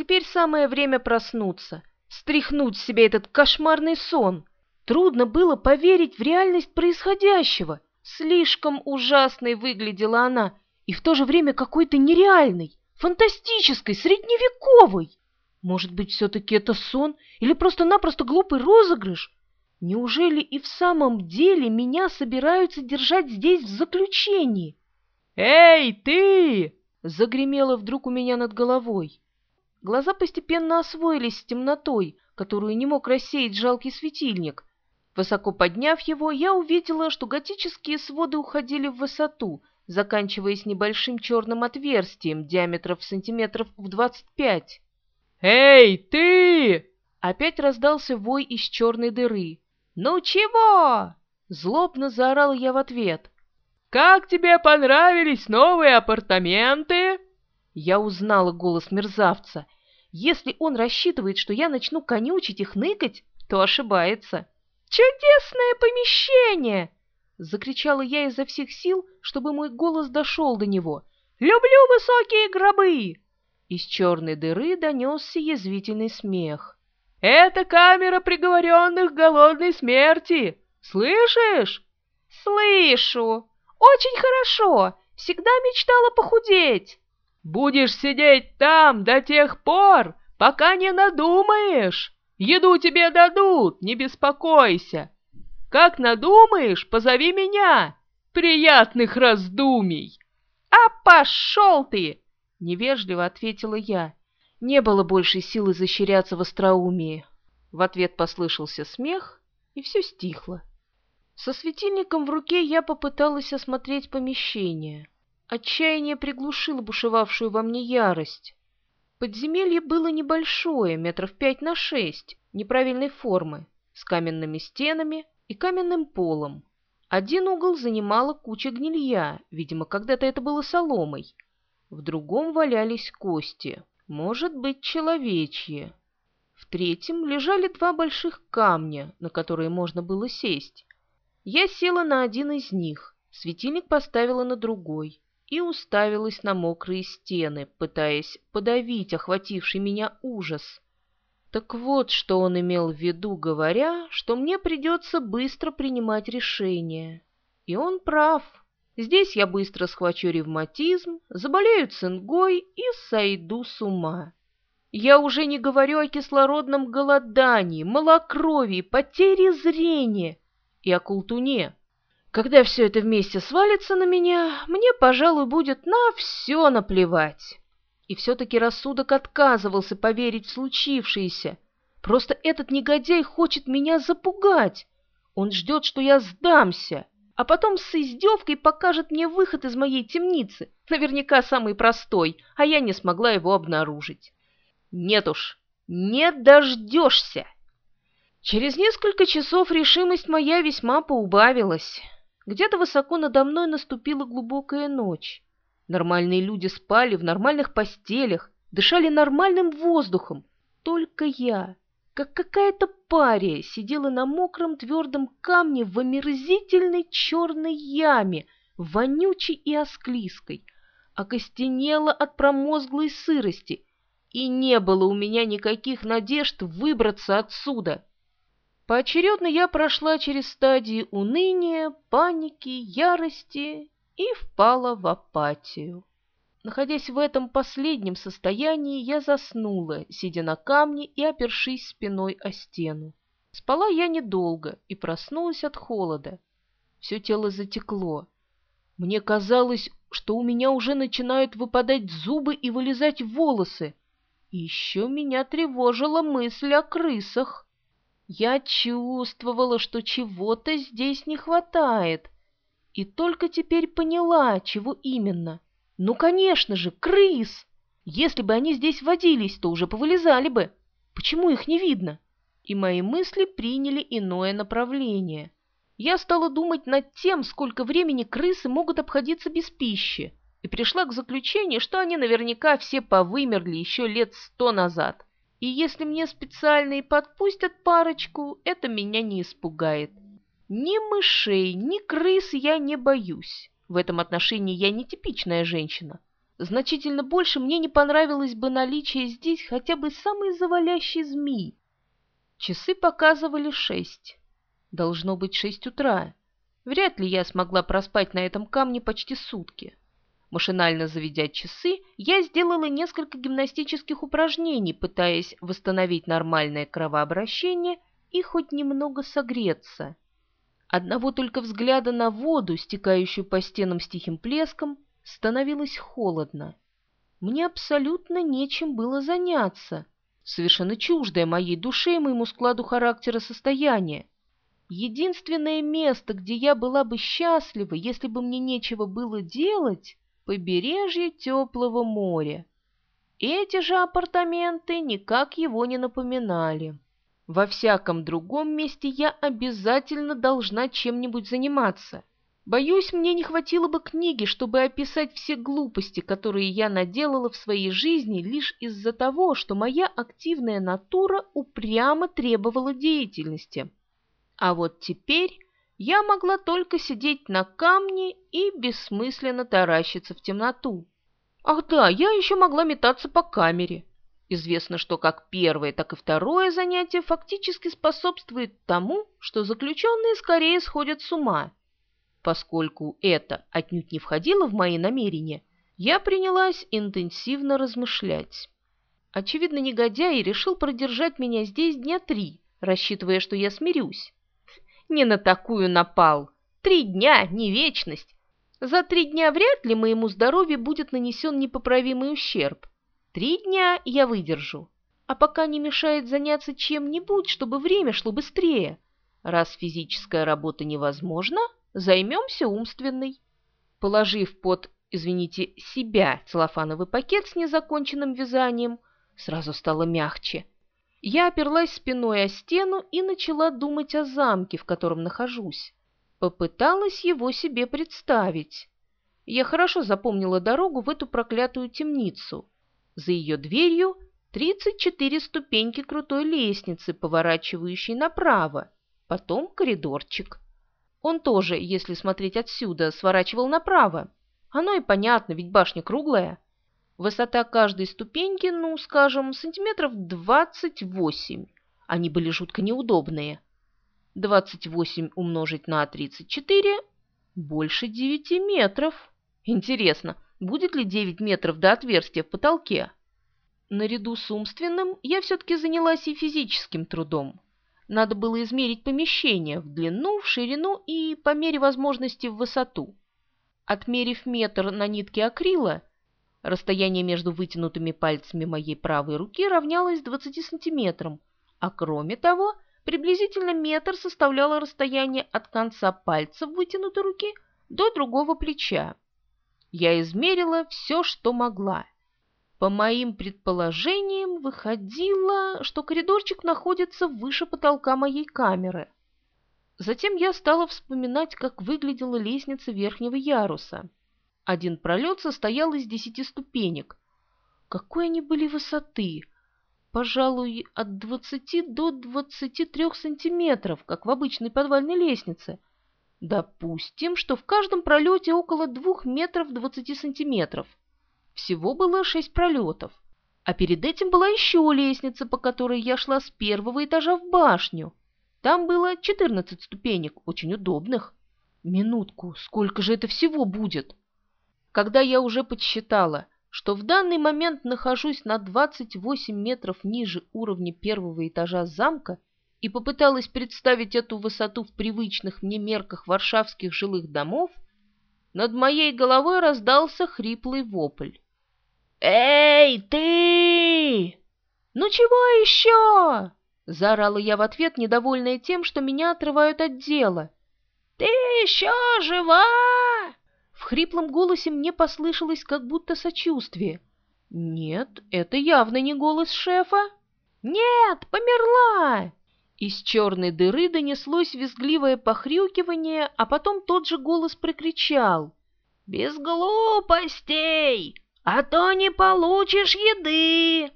Теперь самое время проснуться, стряхнуть с себя этот кошмарный сон. Трудно было поверить в реальность происходящего. Слишком ужасной выглядела она, и в то же время какой-то нереальной, фантастической, средневековой. Может быть, все-таки это сон или просто-напросто глупый розыгрыш? Неужели и в самом деле меня собираются держать здесь в заключении? «Эй, ты!» — загремело вдруг у меня над головой. Глаза постепенно освоились с темнотой, которую не мог рассеять жалкий светильник. Высоко подняв его, я увидела, что готические своды уходили в высоту, заканчиваясь небольшим черным отверстием диаметров сантиметров в двадцать пять. «Эй, ты!» Опять раздался вой из черной дыры. «Ну чего?» Злобно заорал я в ответ. «Как тебе понравились новые апартаменты?» Я узнала голос мерзавца. Если он рассчитывает, что я начну конючить и хныкать, то ошибается. «Чудесное помещение!» Закричала я изо всех сил, чтобы мой голос дошел до него. «Люблю высокие гробы!» Из черной дыры донесся язвительный смех. «Это камера приговоренных к голодной смерти! Слышишь?» «Слышу! Очень хорошо! Всегда мечтала похудеть!» «Будешь сидеть там до тех пор, пока не надумаешь! Еду тебе дадут, не беспокойся! Как надумаешь, позови меня! Приятных раздумий!» «А пошел ты!» Невежливо ответила я. Не было больше сил изощряться в остроумии. В ответ послышался смех, и все стихло. Со светильником в руке я попыталась осмотреть помещение. Отчаяние приглушило бушевавшую во мне ярость. Подземелье было небольшое, метров пять на шесть, неправильной формы, с каменными стенами и каменным полом. Один угол занимала куча гнилья, видимо, когда-то это было соломой, в другом валялись кости, может быть, человечьи. В третьем лежали два больших камня, на которые можно было сесть. Я села на один из них, светильник поставила на другой и уставилась на мокрые стены, пытаясь подавить охвативший меня ужас. Так вот, что он имел в виду, говоря, что мне придется быстро принимать решение. И он прав. Здесь я быстро схвачу ревматизм, заболею цингой и сойду с ума. Я уже не говорю о кислородном голодании, малокровии, потере зрения и о култуне. Когда все это вместе свалится на меня, мне, пожалуй, будет на все наплевать. И все-таки рассудок отказывался поверить в случившееся. Просто этот негодяй хочет меня запугать. Он ждет, что я сдамся а потом с издевкой покажет мне выход из моей темницы, наверняка самый простой, а я не смогла его обнаружить. Нет уж, не дождешься. Через несколько часов решимость моя весьма поубавилась. Где-то высоко надо мной наступила глубокая ночь. Нормальные люди спали в нормальных постелях, дышали нормальным воздухом. Только я, как какая-то пария сидела на мокром твердом камне в омерзительной черной яме, вонючей и осклизкой, окостенела от промозглой сырости, и не было у меня никаких надежд выбраться отсюда. Поочередно я прошла через стадии уныния, паники, ярости и впала в апатию. Находясь в этом последнем состоянии, я заснула, сидя на камне и опершись спиной о стену. Спала я недолго и проснулась от холода. Все тело затекло. Мне казалось, что у меня уже начинают выпадать зубы и вылезать волосы. И еще меня тревожила мысль о крысах. Я чувствовала, что чего-то здесь не хватает, и только теперь поняла, чего именно — ну, конечно же, крыс! Если бы они здесь водились, то уже повылезали бы. Почему их не видно? И мои мысли приняли иное направление. Я стала думать над тем, сколько времени крысы могут обходиться без пищи, и пришла к заключению, что они наверняка все повымерли еще лет сто назад. И если мне специально и подпустят парочку, это меня не испугает. Ни мышей, ни крыс я не боюсь. В этом отношении я не типичная женщина. значительно больше мне не понравилось бы наличие здесь хотя бы самой завалящей змеи. Часы показывали шесть. Должно быть шесть утра. Вряд ли я смогла проспать на этом камне почти сутки. Машинально заведя часы, я сделала несколько гимнастических упражнений, пытаясь восстановить нормальное кровообращение и хоть немного согреться. Одного только взгляда на воду, стекающую по стенам с тихим плеском, становилось холодно. Мне абсолютно нечем было заняться, совершенно чуждое моей душе и моему складу характера состояние. Единственное место, где я была бы счастлива, если бы мне нечего было делать, побережье теплого моря. Эти же апартаменты никак его не напоминали. Во всяком другом месте я обязательно должна чем-нибудь заниматься. Боюсь, мне не хватило бы книги, чтобы описать все глупости, которые я наделала в своей жизни лишь из-за того, что моя активная натура упрямо требовала деятельности. А вот теперь я могла только сидеть на камне и бессмысленно таращиться в темноту. Ах да, я еще могла метаться по камере. Известно, что как первое, так и второе занятие фактически способствует тому, что заключенные скорее сходят с ума. Поскольку это отнюдь не входило в мои намерения, я принялась интенсивно размышлять. Очевидно, негодяй решил продержать меня здесь дня три, рассчитывая, что я смирюсь. Не на такую напал. Три дня, не вечность. За три дня вряд ли моему здоровью будет нанесен непоправимый ущерб. Три дня я выдержу, а пока не мешает заняться чем-нибудь, чтобы время шло быстрее. Раз физическая работа невозможна, займемся умственной. Положив под, извините, себя целлофановый пакет с незаконченным вязанием, сразу стало мягче. Я оперлась спиной о стену и начала думать о замке, в котором нахожусь. Попыталась его себе представить. Я хорошо запомнила дорогу в эту проклятую темницу. За ее дверью 34 ступеньки крутой лестницы, поворачивающей направо, потом коридорчик. Он тоже, если смотреть отсюда, сворачивал направо. Оно и понятно, ведь башня круглая. Высота каждой ступеньки, ну, скажем, сантиметров 28. Они были жутко неудобные. 28 умножить на 34 – больше 9 метров. Интересно, будет ли 9 метров до отверстия в потолке. Наряду с умственным я все-таки занялась и физическим трудом. Надо было измерить помещение в длину, в ширину и, по мере возможности, в высоту. Отмерив метр на нитке акрила, расстояние между вытянутыми пальцами моей правой руки равнялось 20 сантиметрам, а кроме того, приблизительно метр составляло расстояние от конца пальца вытянутой руки до другого плеча. Я измерила все, что могла. По моим предположениям, выходило, что коридорчик находится выше потолка моей камеры. Затем я стала вспоминать, как выглядела лестница верхнего яруса. Один пролет состоял из десяти ступенек. Какой они были высоты! Пожалуй, от двадцати до двадцати трех сантиметров, как в обычной подвальной лестнице — Допустим, что в каждом пролете около двух метров двадцати сантиметров. Всего было шесть пролетов. А перед этим была еще лестница, по которой я шла с первого этажа в башню. Там было четырнадцать ступенек, очень удобных. Минутку, сколько же это всего будет? Когда я уже подсчитала, что в данный момент нахожусь на 28 метров ниже уровня первого этажа замка, и попыталась представить эту высоту в привычных мне мерках варшавских жилых домов, над моей головой раздался хриплый вопль. «Эй, ты! Ну чего еще?» — заорала я в ответ, недовольная тем, что меня отрывают от дела. «Ты еще жива?» В хриплом голосе мне послышалось как будто сочувствие. «Нет, это явно не голос шефа». «Нет, померла!» Из черной дыры донеслось визгливое похрюкивание, а потом тот же голос прокричал. «Без глупостей, а то не получишь еды!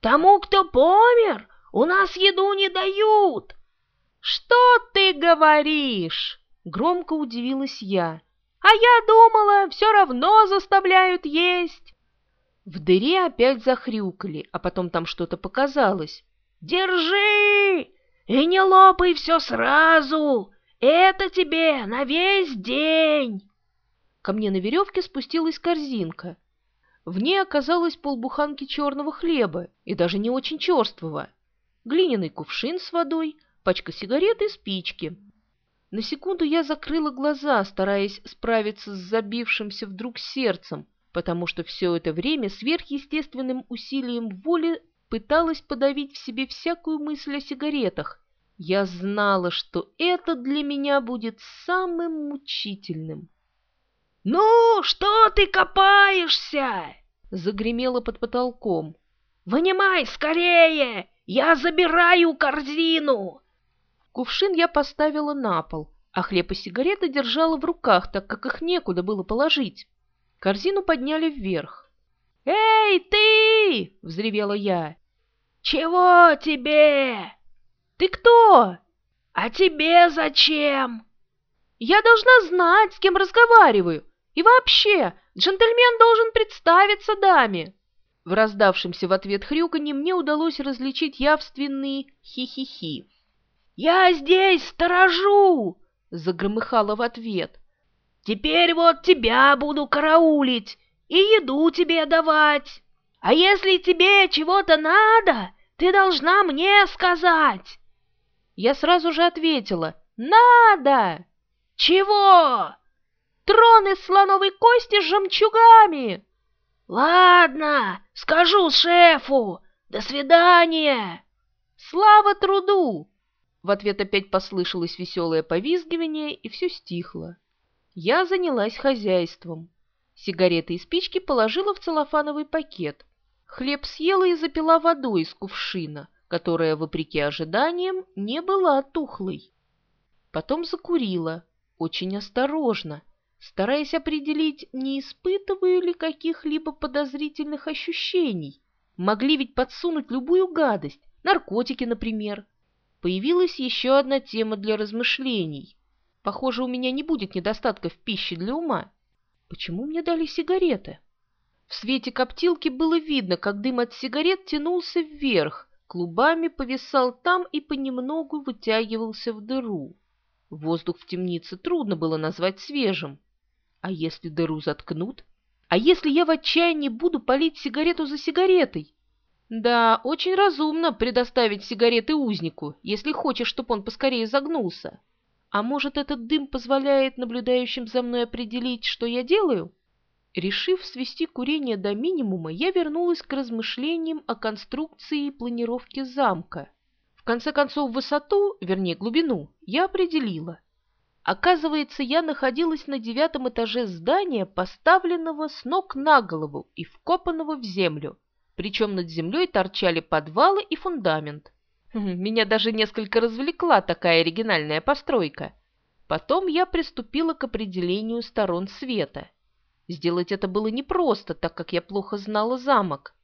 Тому, кто помер, у нас еду не дают!» «Что ты говоришь?» — громко удивилась я. «А я думала, все равно заставляют есть!» В дыре опять захрюкали, а потом там что-то показалось. «Держи! И не лопай все сразу! Это тебе на весь день!» Ко мне на веревке спустилась корзинка. В ней оказалось полбуханки черного хлеба, и даже не очень черствого. Глиняный кувшин с водой, пачка сигарет и спички. На секунду я закрыла глаза, стараясь справиться с забившимся вдруг сердцем, потому что все это время сверхъестественным усилием воли пыталась подавить в себе всякую мысль о сигаретах. Я знала, что это для меня будет самым мучительным. «Ну, что ты копаешься?» — загремело под потолком. «Вынимай скорее! Я забираю корзину!» Кувшин я поставила на пол, а хлеб и сигареты держала в руках, так как их некуда было положить. Корзину подняли вверх. «Эй, ты!» — взревела я. «Чего тебе?» «Ты кто?» «А тебе зачем?» «Я должна знать, с кем разговариваю. И вообще, джентльмен должен представиться даме!» В раздавшемся в ответ хрюканье мне удалось различить явственные хи-хи-хи. «Я здесь сторожу!» — загромыхала в ответ. «Теперь вот тебя буду караулить и еду тебе давать. А если тебе чего-то надо, ты должна мне сказать!» Я сразу же ответила «Надо!» «Чего?» трон из слоновой кости с жемчугами. Ладно, скажу шефу. До свидания. Слава труду. В ответ опять послышалось веселое повизгивание, и все стихло. Я занялась хозяйством. Сигареты и спички положила в целлофановый пакет. Хлеб съела и запила водой из кувшина, которая, вопреки ожиданиям, не была тухлой. Потом закурила, очень осторожно, стараясь определить, не испытываю ли каких-либо подозрительных ощущений. Могли ведь подсунуть любую гадость, наркотики, например. Появилась еще одна тема для размышлений. Похоже, у меня не будет недостатка в пище для ума. Почему мне дали сигареты? В свете коптилки было видно, как дым от сигарет тянулся вверх, клубами повисал там и понемногу вытягивался в дыру. Воздух в темнице трудно было назвать свежим. А если дыру заткнут? А если я в отчаянии буду палить сигарету за сигаретой? Да, очень разумно предоставить сигареты узнику, если хочешь, чтобы он поскорее загнулся. А может, этот дым позволяет наблюдающим за мной определить, что я делаю? Решив свести курение до минимума, я вернулась к размышлениям о конструкции и планировке замка. В конце концов, высоту, вернее глубину, я определила. Оказывается, я находилась на девятом этаже здания, поставленного с ног на голову и вкопанного в землю. Причем над землей торчали подвалы и фундамент. Хм, меня даже несколько развлекла такая оригинальная постройка. Потом я приступила к определению сторон света. Сделать это было непросто, так как я плохо знала замок.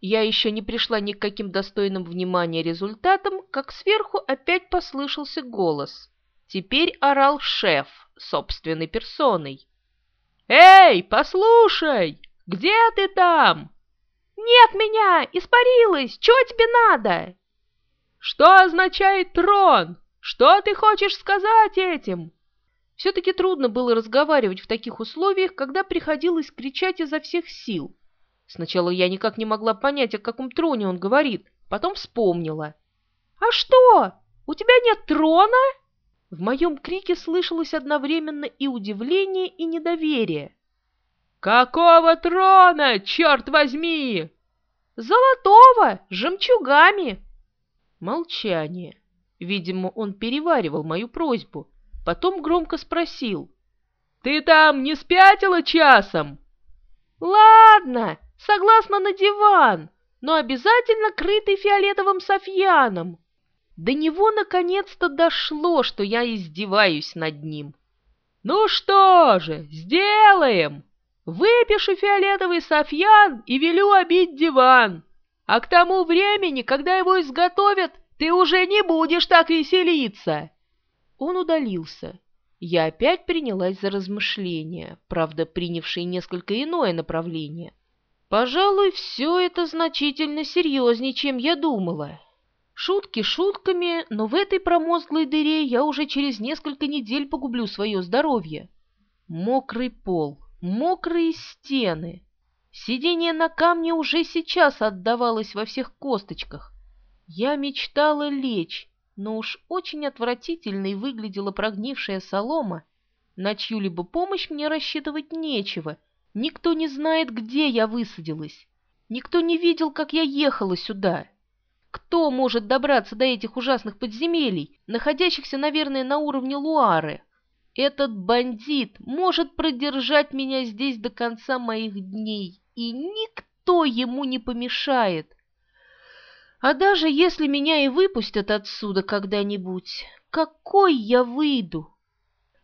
Я еще не пришла ни к каким достойным внимания результатам, как сверху опять послышался голос. Теперь орал шеф собственной персоной. «Эй, послушай! Где ты там?» «Нет меня! Испарилась! Чего тебе надо?» «Что означает трон? Что ты хочешь сказать этим?» Все-таки трудно было разговаривать в таких условиях, когда приходилось кричать изо всех сил. Сначала я никак не могла понять, о каком троне он говорит, потом вспомнила. «А что, у тебя нет трона?» В моем крике слышалось одновременно и удивление, и недоверие. «Какого трона, черт возьми?» «Золотого, жемчугами!» Молчание. Видимо, он переваривал мою просьбу. Потом громко спросил. «Ты там не спятила часом?» «Ладно, согласна на диван, но обязательно крытый фиолетовым софьяном». До него наконец-то дошло, что я издеваюсь над ним. «Ну что же, сделаем! Выпишу фиолетовый софьян и велю обить диван. А к тому времени, когда его изготовят, ты уже не будешь так веселиться!» Он удалился. Я опять принялась за размышления, правда, принявшие несколько иное направление. Пожалуй, все это значительно серьезнее, чем я думала. Шутки шутками, но в этой промозглой дыре я уже через несколько недель погублю свое здоровье. Мокрый пол, мокрые стены. Сидение на камне уже сейчас отдавалось во всех косточках. Я мечтала лечь, но уж очень отвратительной выглядела прогнившая солома. На чью-либо помощь мне рассчитывать нечего — Никто не знает, где я высадилась. Никто не видел, как я ехала сюда. Кто может добраться до этих ужасных подземелий, находящихся, наверное, на уровне Луары? Этот бандит может продержать меня здесь до конца моих дней, и никто ему не помешает. А даже если меня и выпустят отсюда когда-нибудь, какой я выйду?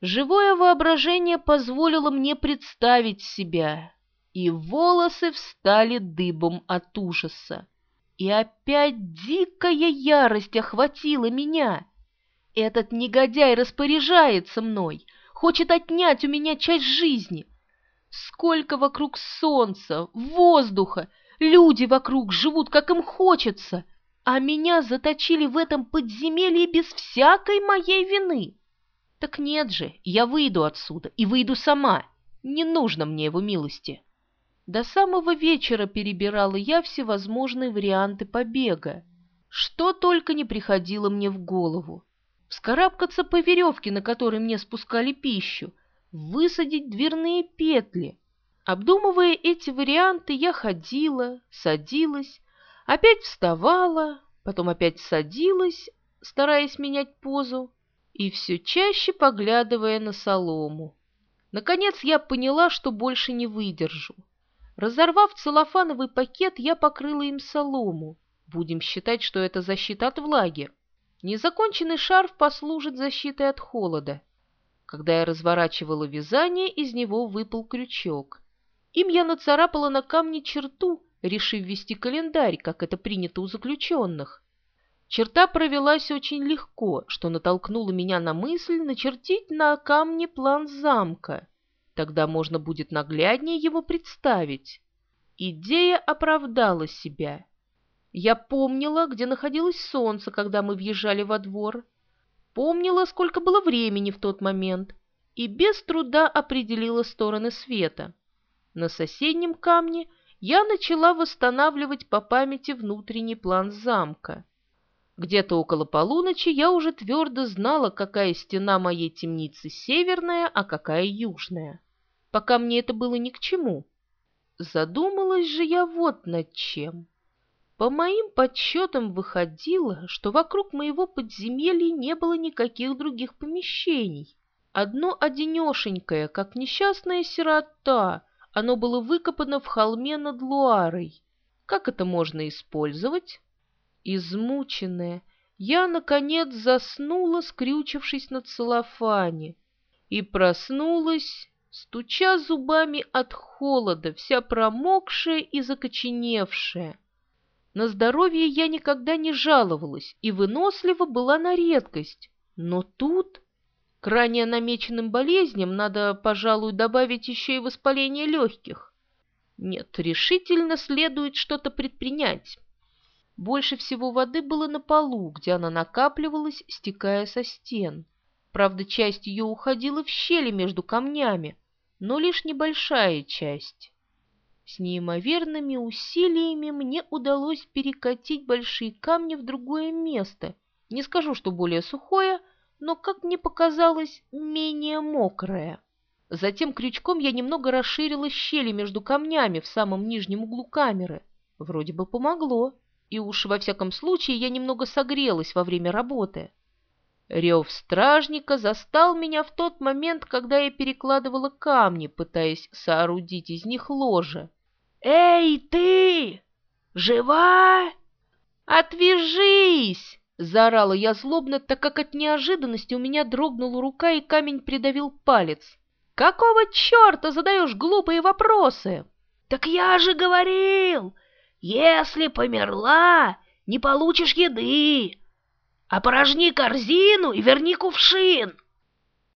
Живое воображение позволило мне представить себя, и волосы встали дыбом от ужаса. И опять дикая ярость охватила меня. Этот негодяй распоряжается мной, хочет отнять у меня часть жизни. Сколько вокруг солнца, воздуха, люди вокруг живут, как им хочется, а меня заточили в этом подземелье без всякой моей вины. Так нет же, я выйду отсюда и выйду сама. Не нужно мне его милости. До самого вечера перебирала я всевозможные варианты побега. Что только не приходило мне в голову. Вскарабкаться по веревке, на которой мне спускали пищу, высадить дверные петли. Обдумывая эти варианты, я ходила, садилась, опять вставала, потом опять садилась, стараясь менять позу, и все чаще поглядывая на солому. Наконец я поняла, что больше не выдержу. Разорвав целлофановый пакет, я покрыла им солому. Будем считать, что это защита от влаги. Незаконченный шарф послужит защитой от холода. Когда я разворачивала вязание, из него выпал крючок. Им я нацарапала на камне черту, решив вести календарь, как это принято у заключенных. Черта провелась очень легко, что натолкнуло меня на мысль начертить на камне план замка. Тогда можно будет нагляднее его представить. Идея оправдала себя. Я помнила, где находилось солнце, когда мы въезжали во двор. Помнила, сколько было времени в тот момент, и без труда определила стороны света. На соседнем камне я начала восстанавливать по памяти внутренний план замка. Где-то около полуночи я уже твердо знала, какая стена моей темницы северная, а какая южная. Пока мне это было ни к чему. Задумалась же я вот над чем. По моим подсчетам выходило, что вокруг моего подземелья не было никаких других помещений. Одно одинешенькое, как несчастная сирота, оно было выкопано в холме над Луарой. Как это можно использовать? Измученная, я, наконец, заснула, скрючившись на целлофане, и проснулась, стуча зубами от холода, вся промокшая и закоченевшая. На здоровье я никогда не жаловалась и вынослива была на редкость, но тут... К ранее намеченным болезням надо, пожалуй, добавить еще и воспаление легких. Нет, решительно следует что-то предпринять. Больше всего воды было на полу, где она накапливалась, стекая со стен. Правда, часть ее уходила в щели между камнями, но лишь небольшая часть. С неимоверными усилиями мне удалось перекатить большие камни в другое место. Не скажу, что более сухое, но, как мне показалось, менее мокрое. Затем крючком я немного расширила щели между камнями в самом нижнем углу камеры. Вроде бы помогло и уж во всяком случае я немного согрелась во время работы. Рев стражника застал меня в тот момент, когда я перекладывала камни, пытаясь соорудить из них ложе. «Эй, ты! Жива?» «Отвяжись!» — заорала я злобно, так как от неожиданности у меня дрогнула рука, и камень придавил палец. «Какого черта задаешь глупые вопросы?» «Так я же говорил! Если померла, не получишь еды. Опорожни корзину и верни кувшин.